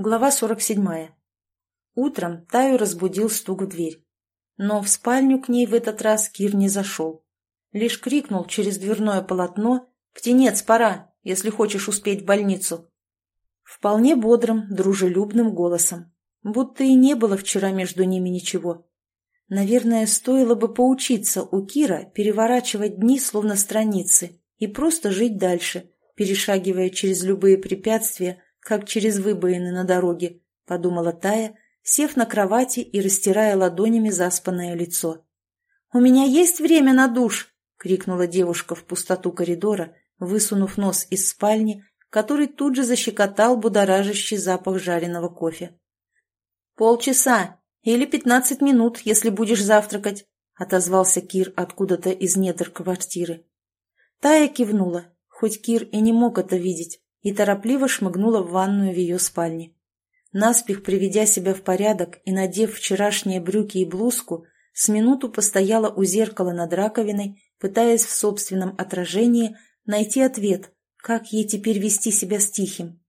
Глава 47. Утром Таю разбудил стук в дверь. Но в спальню к ней в этот раз Кир не зашел. Лишь крикнул через дверное полотно «Птенец, пора, если хочешь успеть в больницу». Вполне бодрым, дружелюбным голосом. Будто и не было вчера между ними ничего. Наверное, стоило бы поучиться у Кира переворачивать дни словно страницы и просто жить дальше, перешагивая через любые препятствия, как через выбоины на дороге, подумала Тая, сев на кровати и растирая ладонями заспанное лицо. «У меня есть время на душ!» — крикнула девушка в пустоту коридора, высунув нос из спальни, который тут же защекотал будоражащий запах жареного кофе. «Полчаса или пятнадцать минут, если будешь завтракать», — отозвался Кир откуда-то из недр квартиры. Тая кивнула, хоть Кир и не мог это видеть, и торопливо шмыгнула в ванную в ее спальне. Наспех приведя себя в порядок и надев вчерашние брюки и блузку, с минуту постояла у зеркала над раковиной, пытаясь в собственном отражении найти ответ, как ей теперь вести себя с Тихим.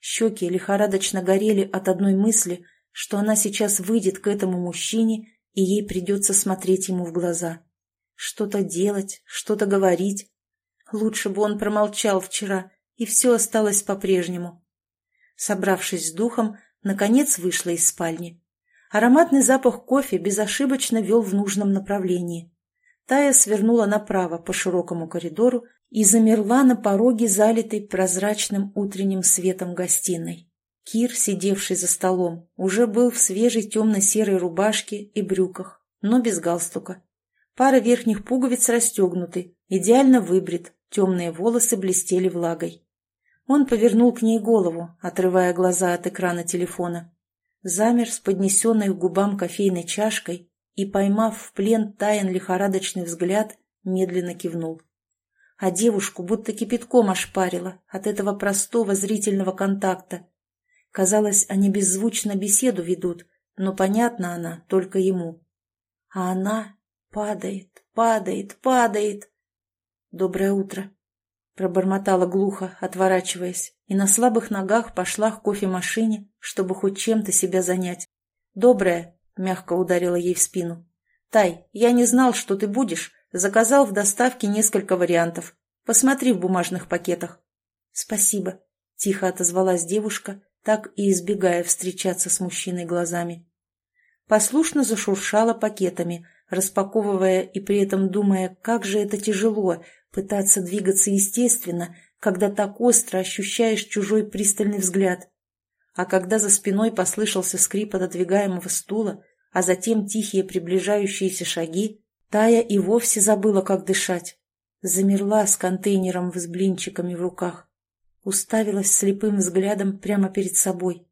Щеки лихорадочно горели от одной мысли, что она сейчас выйдет к этому мужчине, и ей придется смотреть ему в глаза. Что-то делать, что-то говорить. Лучше бы он промолчал вчера, и все осталось по-прежнему. Собравшись с духом, наконец вышла из спальни. Ароматный запах кофе безошибочно вел в нужном направлении. Тая свернула направо по широкому коридору и замерла на пороге, залитой прозрачным утренним светом гостиной. Кир, сидевший за столом, уже был в свежей темно-серой рубашке и брюках, но без галстука. Пара верхних пуговиц расстегнуты, идеально выбрит, темные волосы блестели влагой. Он повернул к ней голову, отрывая глаза от экрана телефона. Замер с поднесенной к губам кофейной чашкой и, поймав в плен таян лихорадочный взгляд, медленно кивнул. А девушку будто кипятком ошпарило от этого простого зрительного контакта. Казалось, они беззвучно беседу ведут, но понятна она только ему. А она падает, падает, падает. «Доброе утро», Пробормотала глухо, отворачиваясь, и на слабых ногах пошла к кофемашине, чтобы хоть чем-то себя занять. «Доброе», — мягко ударила ей в спину. «Тай, я не знал, что ты будешь. Заказал в доставке несколько вариантов. Посмотри в бумажных пакетах». «Спасибо», — тихо отозвалась девушка, так и избегая встречаться с мужчиной глазами. Послушно зашуршала пакетами, распаковывая и при этом думая, как же это тяжело пытаться двигаться естественно, когда так остро ощущаешь чужой пристальный взгляд. А когда за спиной послышался скрип отодвигаемого стула, а затем тихие приближающиеся шаги, Тая и вовсе забыла, как дышать. Замерла с контейнером с блинчиками в руках. Уставилась слепым взглядом прямо перед собой.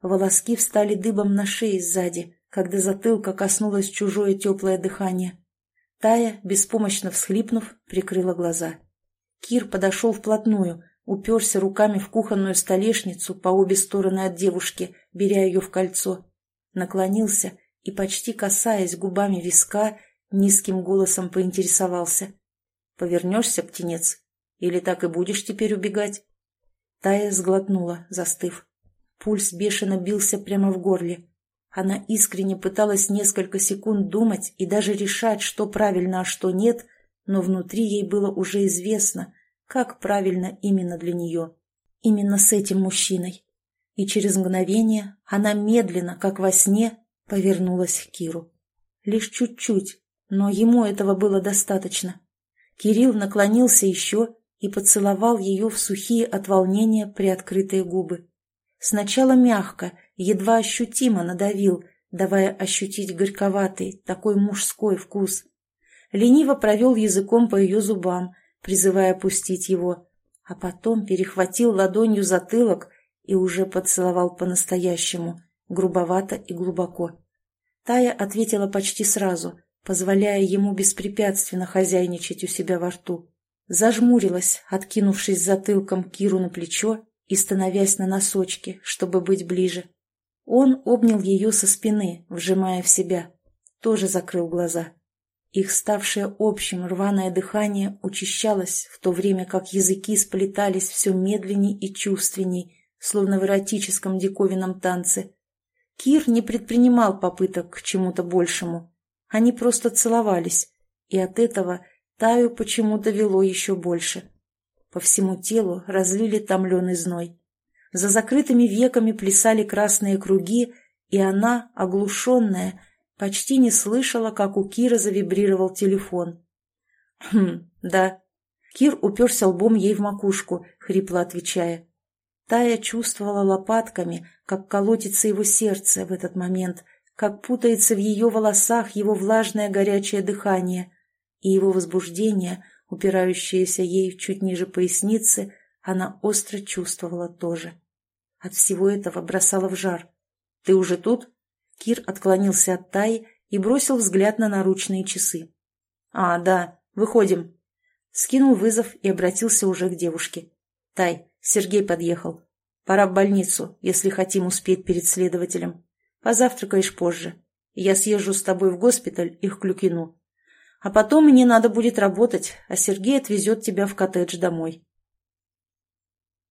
Волоски встали дыбом на шее сзади, когда затылка коснулось чужое теплое дыхание. Тая, беспомощно всхлипнув, прикрыла глаза. Кир подошел вплотную, уперся руками в кухонную столешницу по обе стороны от девушки, беря ее в кольцо. Наклонился и, почти касаясь губами виска, низким голосом поинтересовался. «Повернешься, птенец? Или так и будешь теперь убегать?» Тая сглотнула, застыв. Пульс бешено бился прямо в горле. Она искренне пыталась несколько секунд думать и даже решать, что правильно, а что нет, но внутри ей было уже известно, как правильно именно для нее. Именно с этим мужчиной. И через мгновение она медленно, как во сне, повернулась к Киру. Лишь чуть-чуть, но ему этого было достаточно. Кирилл наклонился еще и поцеловал ее в сухие от волнения приоткрытые губы. Сначала мягко, едва ощутимо надавил, давая ощутить горьковатый, такой мужской вкус. Лениво провел языком по ее зубам, призывая пустить его, а потом перехватил ладонью затылок и уже поцеловал по-настоящему, грубовато и глубоко. Тая ответила почти сразу, позволяя ему беспрепятственно хозяйничать у себя во рту. Зажмурилась, откинувшись затылком Киру на плечо и становясь на носочки, чтобы быть ближе. Он обнял ее со спины, вжимая в себя. Тоже закрыл глаза. Их ставшее общим рваное дыхание учащалось, в то время как языки сплетались все медленней и чувственней, словно в эротическом диковинном танце. Кир не предпринимал попыток к чему-то большему. Они просто целовались, и от этого Таю почему-то вело еще больше. По всему телу разлили томленый зной. За закрытыми веками плясали красные круги, и она, оглушенная, почти не слышала, как у Кира завибрировал телефон. «Хм, да». Кир уперся лбом ей в макушку, хрипло отвечая. Тая чувствовала лопатками, как колотится его сердце в этот момент, как путается в ее волосах его влажное горячее дыхание, и его возбуждение, упирающееся ей чуть ниже поясницы, она остро чувствовала тоже. От всего этого бросала в жар. «Ты уже тут?» Кир отклонился от Таи и бросил взгляд на наручные часы. «А, да, выходим». Скинул вызов и обратился уже к девушке. «Тай, Сергей подъехал. Пора в больницу, если хотим успеть перед следователем. Позавтракаешь позже. Я съезжу с тобой в госпиталь и к Клюкину. А потом мне надо будет работать, а Сергей отвезет тебя в коттедж домой.